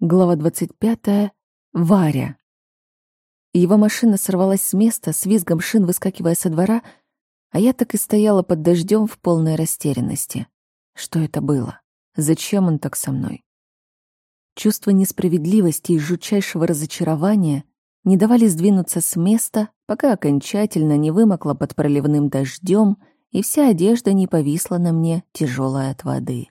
Глава 25. Варя. Его машина сорвалась с места, с визгом шин выскакивая со двора, а я так и стояла под дождем в полной растерянности. Что это было? Зачем он так со мной? Чувство несправедливости и жутчайшего разочарования не давали сдвинуться с места, пока окончательно не вымокла под проливным дождем и вся одежда не повисла на мне, тяжелая от воды.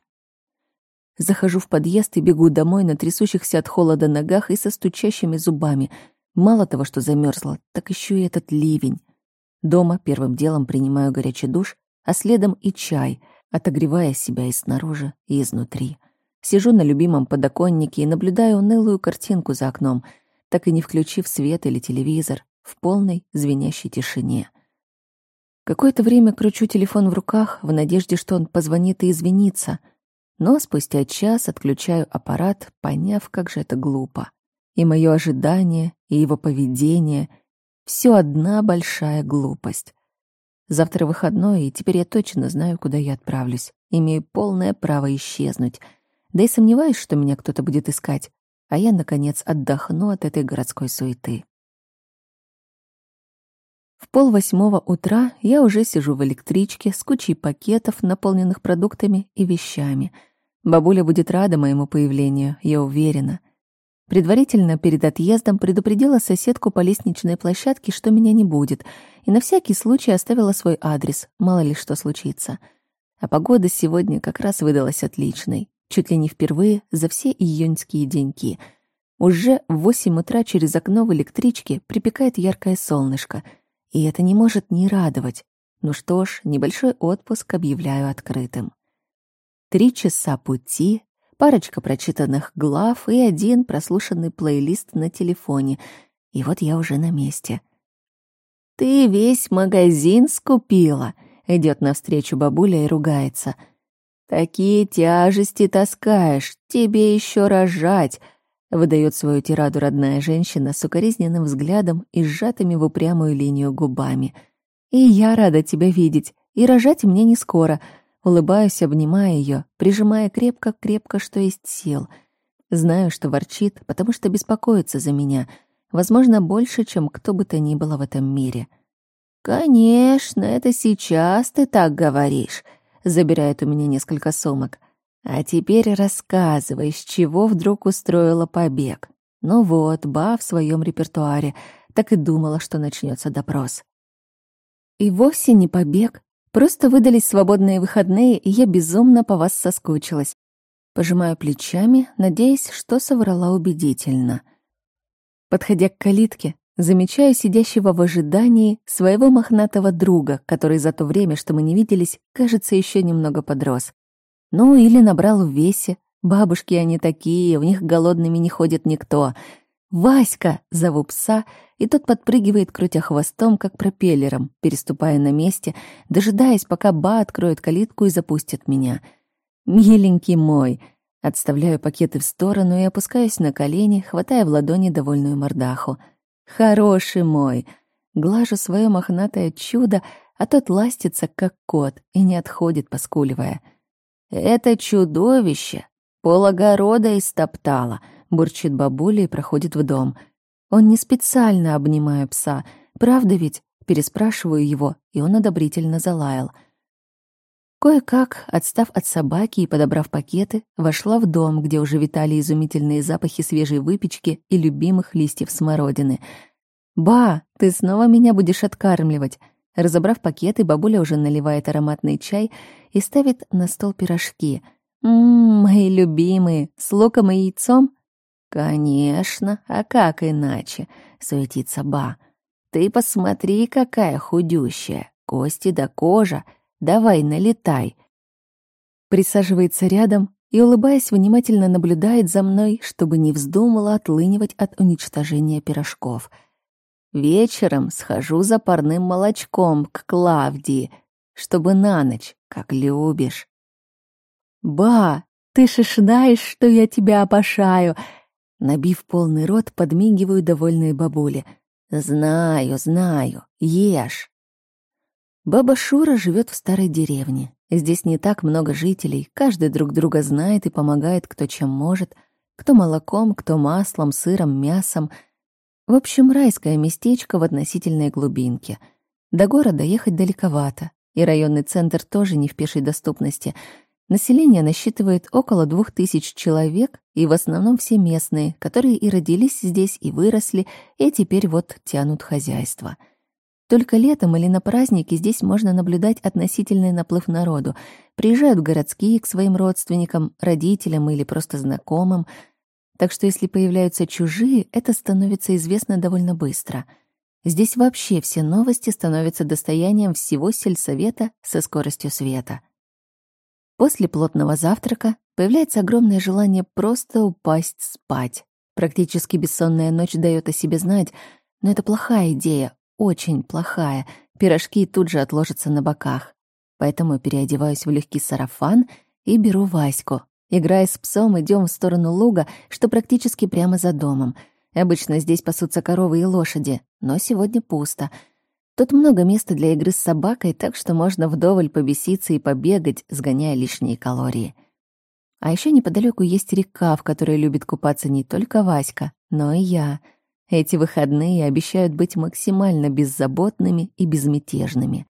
Захожу в подъезд и бегу домой на трясущихся от холода ногах и со стучащими зубами. Мало того, что замерзла, так еще и этот ливень. Дома первым делом принимаю горячий душ, а следом и чай, отогревая себя и снаружи, и изнутри. Сижу на любимом подоконнике и наблюдаю унылую картинку за окном, так и не включив свет или телевизор, в полной звенящей тишине. Какое-то время кручу телефон в руках в надежде, что он позвонит и извинится — но спустя час отключаю аппарат, поняв, как же это глупо. И мое ожидание, и его поведение — все одна большая глупость. Завтра выходной, и теперь я точно знаю, куда я отправлюсь. Имею полное право исчезнуть. Да и сомневаюсь, что меня кто-то будет искать. А я, наконец, отдохну от этой городской суеты. В пол восьмого утра я уже сижу в электричке с кучей пакетов, наполненных продуктами и вещами. Бабуля будет рада моему появлению, я уверена. Предварительно перед отъездом предупредила соседку по лестничной площадке, что меня не будет, и на всякий случай оставила свой адрес, мало ли что случится. А погода сегодня как раз выдалась отличной, чуть ли не впервые за все июньские деньки. Уже в восемь утра через окно в электричке припекает яркое солнышко — и это не может не радовать. Ну что ж, небольшой отпуск объявляю открытым. Три часа пути, парочка прочитанных глав и один прослушанный плейлист на телефоне. И вот я уже на месте. «Ты весь магазин скупила!» — идет навстречу бабуля и ругается. «Такие тяжести таскаешь, тебе еще рожать!» Выдает свою тираду родная женщина с укоризненным взглядом и сжатыми в упрямую линию губами. «И я рада тебя видеть, и рожать мне не скоро», Улыбаюсь, обнимая ее, прижимая крепко-крепко, что есть сил. Знаю, что ворчит, потому что беспокоится за меня. Возможно, больше, чем кто бы то ни было в этом мире. «Конечно, это сейчас ты так говоришь», — забирает у меня несколько сумок. А теперь рассказывай, с чего вдруг устроила побег. Ну вот, Ба в своем репертуаре. Так и думала, что начнется допрос. И вовсе не побег. Просто выдались свободные выходные, и я безумно по вас соскучилась. Пожимаю плечами, надеясь, что соврала убедительно. Подходя к калитке, замечаю сидящего в ожидании своего мохнатого друга, который за то время, что мы не виделись, кажется, еще немного подрос. Ну, или набрал в весе. Бабушки они такие, у них голодными не ходит никто. «Васька!» — зову пса, и тот подпрыгивает, крутя хвостом, как пропеллером, переступая на месте, дожидаясь, пока Ба откроет калитку и запустит меня. «Миленький мой!» Отставляю пакеты в сторону и опускаюсь на колени, хватая в ладони довольную мордаху. «Хороший мой!» Глажу свое мохнатое чудо, а тот ластится, как кот, и не отходит, поскуливая — «Это чудовище пол огорода истоптало», — бурчит бабуля и проходит в дом. Он не специально обнимая пса, правда ведь? Переспрашиваю его, и он одобрительно залаял. Кое-как, отстав от собаки и подобрав пакеты, вошла в дом, где уже витали изумительные запахи свежей выпечки и любимых листьев смородины. «Ба, ты снова меня будешь откармливать!» Разобрав пакеты, бабуля уже наливает ароматный чай и ставит на стол пирожки. «Ммм, мои любимые, с луком и яйцом?» «Конечно, а как иначе?» — суетится Ба. «Ты посмотри, какая худющая, кости да кожа. Давай, налетай». Присаживается рядом и, улыбаясь, внимательно наблюдает за мной, чтобы не вздумала отлынивать от уничтожения пирожков — Вечером схожу за парным молочком к Клавдии, чтобы на ночь, как любишь. «Ба, ты шишнаешь, что я тебя опошаю!» Набив полный рот, подмигиваю довольные бабули. «Знаю, знаю, ешь!» Баба Шура живет в старой деревне. Здесь не так много жителей, каждый друг друга знает и помогает кто чем может. Кто молоком, кто маслом, сыром, мясом. В общем, райское местечко в относительной глубинке. До города ехать далековато, и районный центр тоже не в пешей доступности. Население насчитывает около двух тысяч человек, и в основном все местные, которые и родились здесь, и выросли, и теперь вот тянут хозяйство — только летом или на праздники здесь можно наблюдать относительный наплыв народу. Приезжают городские к своим родственникам, родителям или просто знакомым. Так что если появляются чужие, это становится известно довольно быстро. Здесь вообще все новости становятся достоянием всего сельсовета со скоростью света. После плотного завтрака появляется огромное желание просто упасть спать. Практически бессонная ночь дает о себе знать, но это плохая идея, очень плохая. Пирожки тут же отложатся на боках. Поэтому переодеваюсь в легкий сарафан и беру Ваську. Играя с псом, идем в сторону луга, что практически прямо за домом. Обычно здесь пасутся коровы и лошади, но сегодня пусто. Тут много места для игры с собакой, так что можно вдоволь побеситься и побегать, сгоняя лишние калории. А еще неподалеку есть река, в которой любит купаться не только Васька, но и я — эти выходные обещают быть максимально беззаботными и безмятежными.